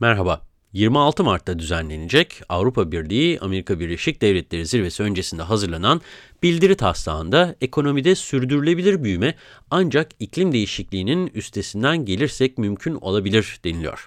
Merhaba. 26 Mart'ta düzenlenecek Avrupa Birliği Amerika Birleşik Devletleri zirvesi öncesinde hazırlanan bildiri taslağında ekonomide sürdürülebilir büyüme ancak iklim değişikliğinin üstesinden gelirsek mümkün olabilir deniliyor.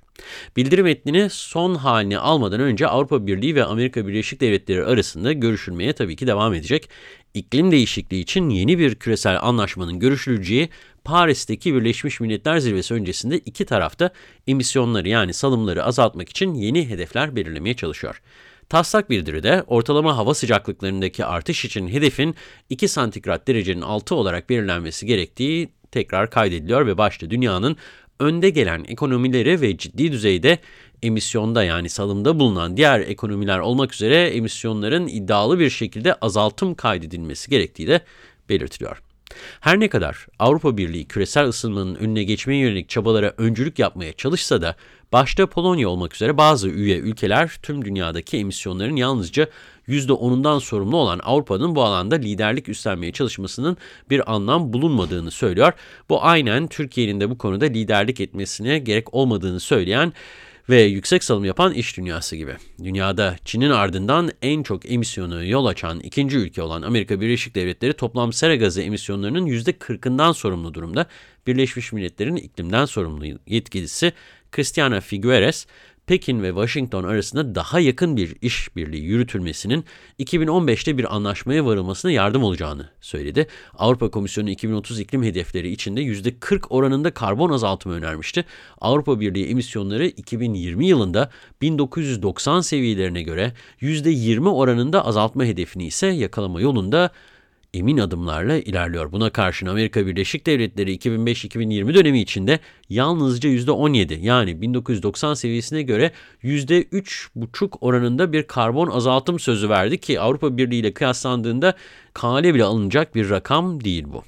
Bildiri metnini son halini almadan önce Avrupa Birliği ve Amerika Birleşik Devletleri arasında görüşülmeye tabii ki devam edecek. İklim değişikliği için yeni bir küresel anlaşmanın görüşüleceği Paris'teki Birleşmiş Milletler Zirvesi öncesinde iki tarafta emisyonları yani salımları azaltmak için yeni hedefler belirlemeye çalışıyor. Taslak bildiride ortalama hava sıcaklıklarındaki artış için hedefin 2 santigrat derecenin altı olarak belirlenmesi gerektiği tekrar kaydediliyor ve başta dünyanın önde gelen ekonomileri ve ciddi düzeyde emisyonda yani salımda bulunan diğer ekonomiler olmak üzere emisyonların iddialı bir şekilde azaltım kaydedilmesi gerektiği de belirtiliyor. Her ne kadar Avrupa Birliği küresel ısınmanın önüne geçmeye yönelik çabalara öncülük yapmaya çalışsa da başta Polonya olmak üzere bazı üye ülkeler tüm dünyadaki emisyonların yalnızca %10'undan sorumlu olan Avrupa'nın bu alanda liderlik üstlenmeye çalışmasının bir anlam bulunmadığını söylüyor. Bu aynen Türkiye'nin de bu konuda liderlik etmesine gerek olmadığını söyleyen ve yüksek salım yapan iş dünyası gibi. Dünyada Çin'in ardından en çok emisyonu yol açan ikinci ülke olan Amerika Birleşik Devletleri toplam sera gazı emisyonlarının %40'ından sorumlu durumda. Birleşmiş Milletler'in iklimden sorumlu yetkilisi Christiana Figueres, Pekin ve Washington arasında daha yakın bir işbirliği yürütülmesinin 2015'te bir anlaşmaya varılmasına yardım olacağını söyledi. Avrupa Komisyonu 2030 iklim hedefleri içinde %40 oranında karbon azaltımı önermişti. Avrupa Birliği emisyonları 2020 yılında 1990 seviyelerine göre %20 oranında azaltma hedefini ise yakalama yolunda emin adımlarla ilerliyor. Buna karşın Amerika Birleşik Devletleri 2005-2020 dönemi içinde yalnızca %17 yani 1990 seviyesine göre %3,5 oranında bir karbon azaltım sözü verdi ki Avrupa Birliği ile kıyaslandığında kale bile alınacak bir rakam değil bu.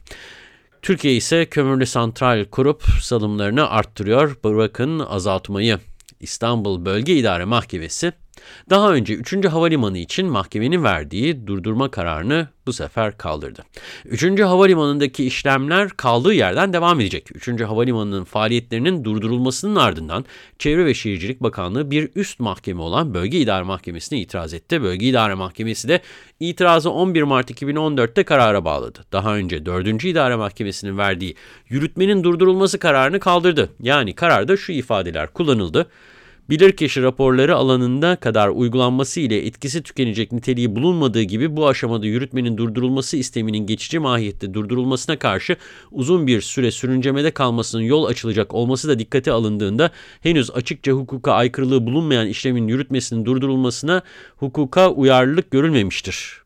Türkiye ise kömürlü santral kurup salımlarını arttırıyor. Bırakın azaltmayı. İstanbul Bölge İdare Mahkemesi daha önce 3. Havalimanı için mahkemenin verdiği durdurma kararını bu sefer kaldırdı. 3. Havalimanı'ndaki işlemler kaldığı yerden devam edecek. 3. Havalimanı'nın faaliyetlerinin durdurulmasının ardından Çevre ve Şehircilik Bakanlığı bir üst mahkeme olan Bölge İdare Mahkemesi'ne itiraz etti. Bölge İdare Mahkemesi de itirazı 11 Mart 2014'te karara bağladı. Daha önce 4. İdare Mahkemesi'nin verdiği yürütmenin durdurulması kararını kaldırdı. Yani kararda şu ifadeler kullanıldı bilirkişi raporları alanında kadar uygulanması ile etkisi tükenecek niteliği bulunmadığı gibi bu aşamada yürütmenin durdurulması isteminin geçici mahiyette durdurulmasına karşı uzun bir süre sürüncemede kalmasının yol açılacak olması da dikkate alındığında henüz açıkça hukuka aykırılığı bulunmayan işlemin yürütmesinin durdurulmasına hukuka uyarlılık görülmemiştir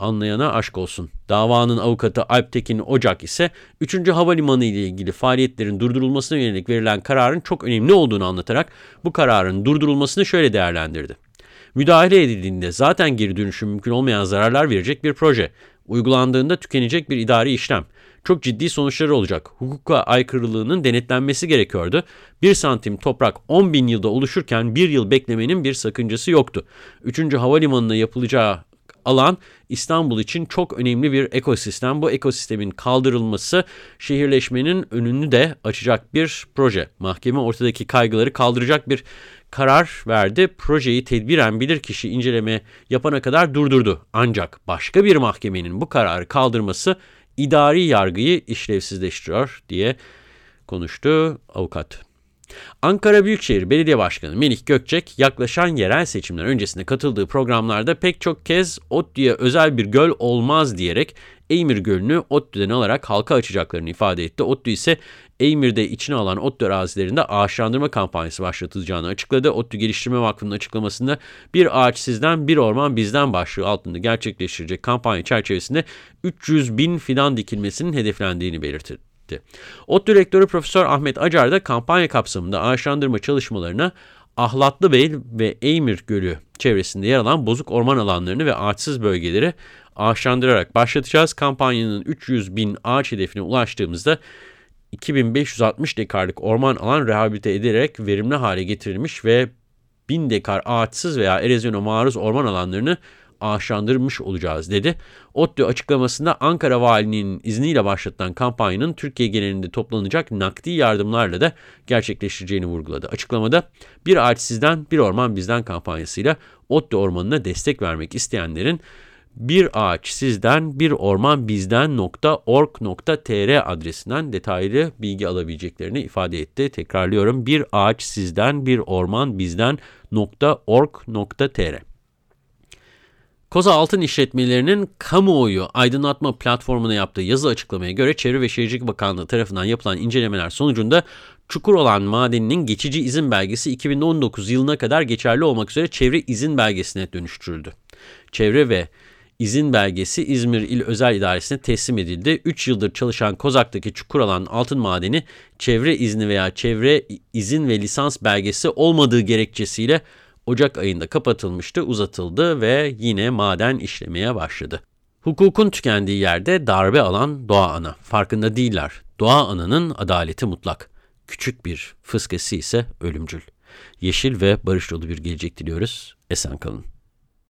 anlayana aşk olsun. Davanın avukatı Alptekin Ocak ise 3. Havalimanı ile ilgili faaliyetlerin durdurulmasına yönelik verilen kararın çok önemli olduğunu anlatarak bu kararın durdurulmasını şöyle değerlendirdi. Müdahale edildiğinde zaten geri dönüşüm mümkün olmayan zararlar verecek bir proje. Uygulandığında tükenecek bir idari işlem. Çok ciddi sonuçları olacak. Hukuka aykırılığının denetlenmesi gerekiyordu. Bir santim toprak 10 bin yılda oluşurken bir yıl beklemenin bir sakıncası yoktu. Üçüncü havalimanına yapılacağı alan İstanbul için çok önemli bir ekosistem. Bu ekosistemin kaldırılması şehirleşmenin önünü de açacak bir proje. Mahkeme ortadaki kaygıları kaldıracak bir karar verdi. Projeyi tedbiren bilirkişi inceleme yapana kadar durdurdu. Ancak başka bir mahkemenin bu kararı kaldırması idari yargıyı işlevsizleştiriyor diye konuştu avukat. Ankara Büyükşehir Belediye Başkanı Melih Gökçek yaklaşan yerel seçimler öncesinde katıldığı programlarda pek çok kez ODTÜ'ye özel bir göl olmaz diyerek Eymir Gölü'nü ODTÜ'den alarak halka açacaklarını ifade etti. ODTÜ ise Eymir'de içine alan ODTÜ arazilerinde ağaçlandırma kampanyası başlatılacağını açıkladı. ODTÜ Geliştirme Vakfı'nın açıklamasında bir ağaç sizden bir orman bizden başlığı altında gerçekleştirecek kampanya çerçevesinde 300 bin fidan dikilmesinin hedeflendiğini belirtti etti. ODTÜ Direktörü Profesör Ahmet Acar da kampanya kapsamında ağaçlandırma çalışmalarına Ahlatlıbeyl ve Eymir Gölü çevresinde yer alan bozuk orman alanlarını ve ağaçsız bölgeleri ağaçlandırarak başlatacağız. Kampanyanın 300 bin ağaç hedefine ulaştığımızda 2560 dekarlık orman alan rehabilite edilerek verimli hale getirilmiş ve 1000 dekar ağaçsız veya erozyona maruz orman alanlarını ağaçlandırmış olacağız dedi. ODTÜ açıklamasında Ankara Valiliğinin izniyle başlatılan kampanyanın Türkiye genelinde toplanacak nakdi yardımlarla da gerçekleştireceğini vurguladı. Açıklamada bir ağaç sizden bir orman bizden kampanyasıyla ODTÜ ormanına destek vermek isteyenlerin bir ağaç sizden bir orman bizden.org.tr adresinden detaylı bilgi alabileceklerini ifade etti. Tekrarlıyorum bir ağaç sizden bir orman bizden.org.tr Koza Altın İşletmelerinin kamuoyu aydınlatma platformuna yaptığı yazı açıklamaya göre Çevre ve Şehircilik Bakanlığı tarafından yapılan incelemeler sonucunda çukur olan madeninin geçici izin belgesi 2019 yılına kadar geçerli olmak üzere çevre izin belgesine dönüştürüldü. Çevre ve izin belgesi İzmir İl Özel İdaresi'ne teslim edildi. 3 yıldır çalışan Kozak'taki Çukuralan altın madeni çevre izni veya çevre izin ve lisans belgesi olmadığı gerekçesiyle Ocak ayında kapatılmıştı, uzatıldı ve yine maden işlemeye başladı. Hukukun tükendiği yerde darbe alan doğa ana. Farkında değiller. Doğa ananın adaleti mutlak. Küçük bir fıskesi ise ölümcül. Yeşil ve barış dolu bir gelecek diliyoruz. Esen kalın.